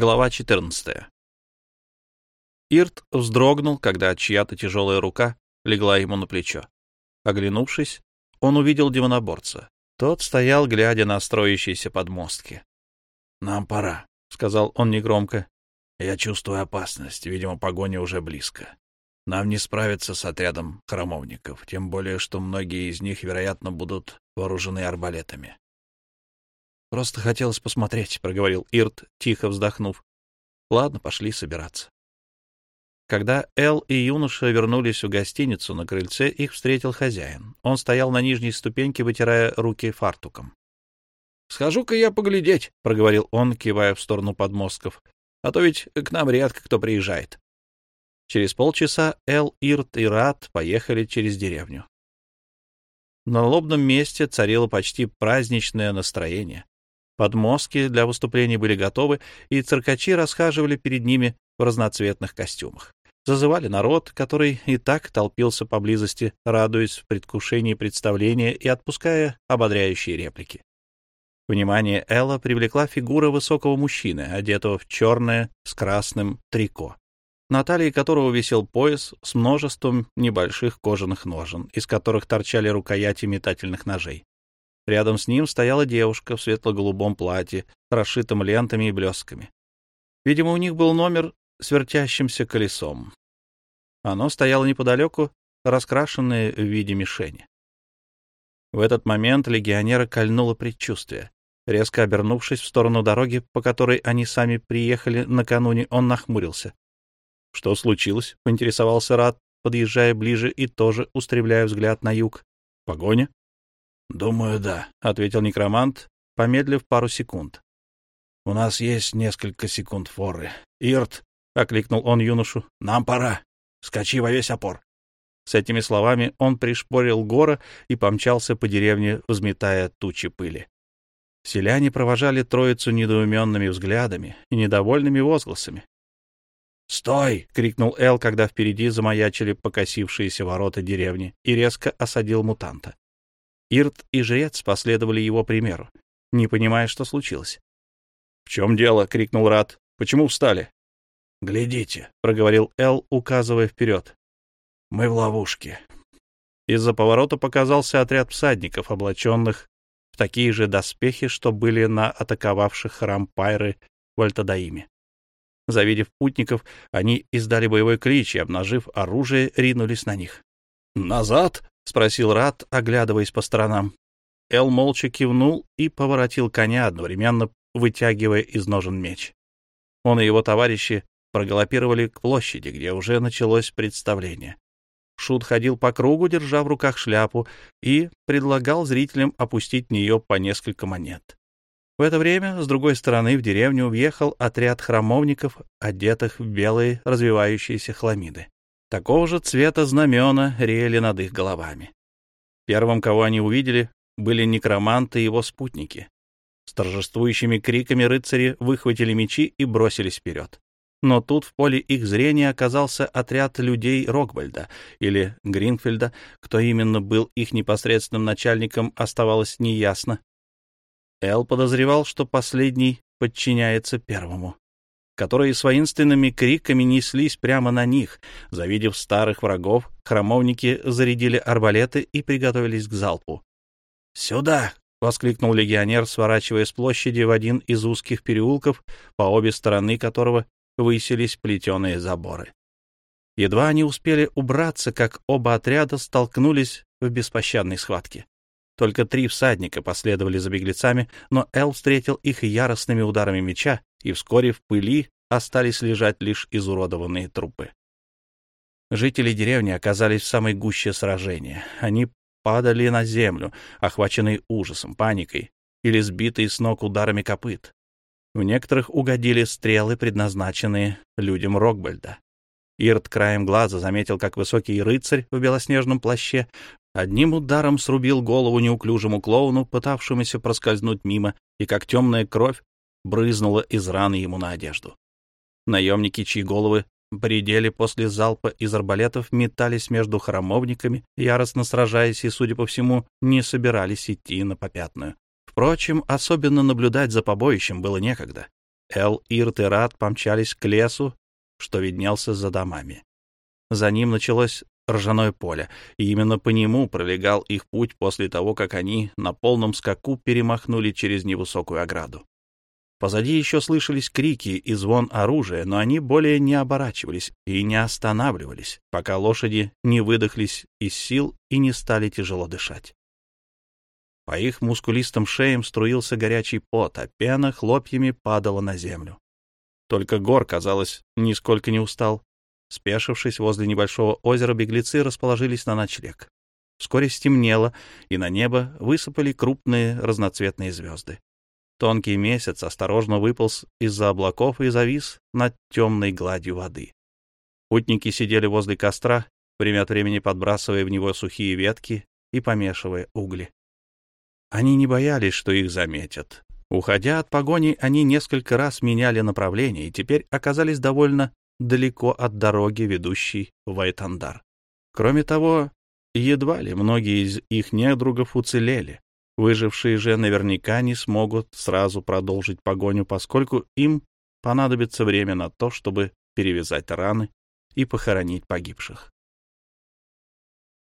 Глава 14. Ирт вздрогнул, когда чья-то тяжелая рука легла ему на плечо. Оглянувшись, он увидел демоноборца. Тот стоял, глядя на строящиеся подмостки. — Нам пора, — сказал он негромко. — Я чувствую опасность. Видимо, погоня уже близко. Нам не справиться с отрядом храмовников, тем более, что многие из них, вероятно, будут вооружены арбалетами. — Просто хотелось посмотреть, — проговорил Ирт, тихо вздохнув. — Ладно, пошли собираться. Когда Эл и юноша вернулись в гостиницу, на крыльце их встретил хозяин. Он стоял на нижней ступеньке, вытирая руки фартуком. — Схожу-ка я поглядеть, — проговорил он, кивая в сторону подмостков. — А то ведь к нам редко кто приезжает. Через полчаса Эл, Ирт и Рат поехали через деревню. На лобном месте царило почти праздничное настроение. Подмостки для выступлений были готовы, и циркачи расхаживали перед ними в разноцветных костюмах. Зазывали народ, который и так толпился поблизости, радуясь в предвкушении представления и отпуская ободряющие реплики. Внимание Элла привлекла фигура высокого мужчины, одетого в черное с красным трико, на талии которого висел пояс с множеством небольших кожаных ножен, из которых торчали рукояти метательных ножей. Рядом с ним стояла девушка в светло-голубом платье, расшитом лентами и блесками. Видимо, у них был номер с вертящимся колесом. Оно стояло неподалеку, раскрашенное в виде мишени. В этот момент легионера кольнуло предчувствие. Резко обернувшись в сторону дороги, по которой они сами приехали накануне, он нахмурился. — Что случилось? — поинтересовался Рад, подъезжая ближе и тоже устремляя взгляд на юг. — Погоня? — Думаю, да, — ответил некромант, помедлив пару секунд. — У нас есть несколько секунд форы. — Ирт, — окликнул он юношу, — нам пора. Скачи во весь опор. С этими словами он пришпорил гора и помчался по деревне, взметая тучи пыли. Селяне провожали троицу недоуменными взглядами и недовольными возгласами. «Стой!» — крикнул Эл, когда впереди замаячили покосившиеся ворота деревни, и резко осадил мутанта. Ирт и жрец последовали его примеру, не понимая, что случилось. — В чем дело? — крикнул Рат. — Почему встали? — Глядите, — проговорил Эл, указывая вперед. — Мы в ловушке. Из-за поворота показался отряд всадников, облаченных в такие же доспехи, что были на атаковавших храм Пайры в Альтадаиме. Завидев путников, они издали боевой клич и, обнажив оружие, ринулись на них. «Назад!» — спросил Рат, оглядываясь по сторонам. Эл молча кивнул и поворотил коня, одновременно вытягивая из ножен меч. Он и его товарищи прогалопировали к площади, где уже началось представление. Шут ходил по кругу, держа в руках шляпу, и предлагал зрителям опустить в нее по несколько монет. В это время с другой стороны в деревню въехал отряд храмовников, одетых в белые развивающиеся хламиды. Такого же цвета знамена реяли над их головами. Первым, кого они увидели, были некроманты и его спутники. С торжествующими криками рыцари выхватили мечи и бросились вперед. Но тут в поле их зрения оказался отряд людей Рокбальда или Гринфельда. Кто именно был их непосредственным начальником, оставалось неясно. Эл подозревал, что последний подчиняется первому которые с воинственными криками неслись прямо на них. Завидев старых врагов, храмовники зарядили арбалеты и приготовились к залпу. «Сюда!» — воскликнул легионер, сворачивая с площади в один из узких переулков, по обе стороны которого высились плетеные заборы. Едва они успели убраться, как оба отряда столкнулись в беспощадной схватке. Только три всадника последовали за беглецами, но Эл встретил их яростными ударами меча, и вскоре в пыли остались лежать лишь изуродованные трупы. Жители деревни оказались в самой гуще сражения. Они падали на землю, охваченные ужасом, паникой или сбитые с ног ударами копыт. В некоторых угодили стрелы, предназначенные людям Рокбельда. Ирт краем глаза заметил, как высокий рыцарь в белоснежном плаще одним ударом срубил голову неуклюжему клоуну, пытавшемуся проскользнуть мимо, и как темная кровь брызнула из раны ему на одежду. Наемники, чьи головы предели после залпа из арбалетов, метались между храмовниками, яростно сражаясь и, судя по всему, не собирались идти на попятную. Впрочем, особенно наблюдать за побоищем было некогда. Эл, Ирт и Рад помчались к лесу, что виднелся за домами. За ним началось ржаное поле, и именно по нему пролегал их путь после того, как они на полном скаку перемахнули через невысокую ограду. Позади еще слышались крики и звон оружия, но они более не оборачивались и не останавливались, пока лошади не выдохлись из сил и не стали тяжело дышать. По их мускулистым шеям струился горячий пот, а пена хлопьями падала на землю. Только Гор, казалось, нисколько не устал. Спешившись возле небольшого озера, беглецы расположились на ночлег. Вскоре стемнело, и на небо высыпали крупные разноцветные звезды. Тонкий месяц осторожно выполз из-за облаков и завис над темной гладью воды. Путники сидели возле костра, время от времени подбрасывая в него сухие ветки и помешивая угли. Они не боялись, что их заметят. Уходя от погони, они несколько раз меняли направление и теперь оказались довольно далеко от дороги, ведущей в Айтандар. Кроме того, едва ли многие из их недругов уцелели. Выжившие же наверняка не смогут сразу продолжить погоню, поскольку им понадобится время на то, чтобы перевязать раны и похоронить погибших.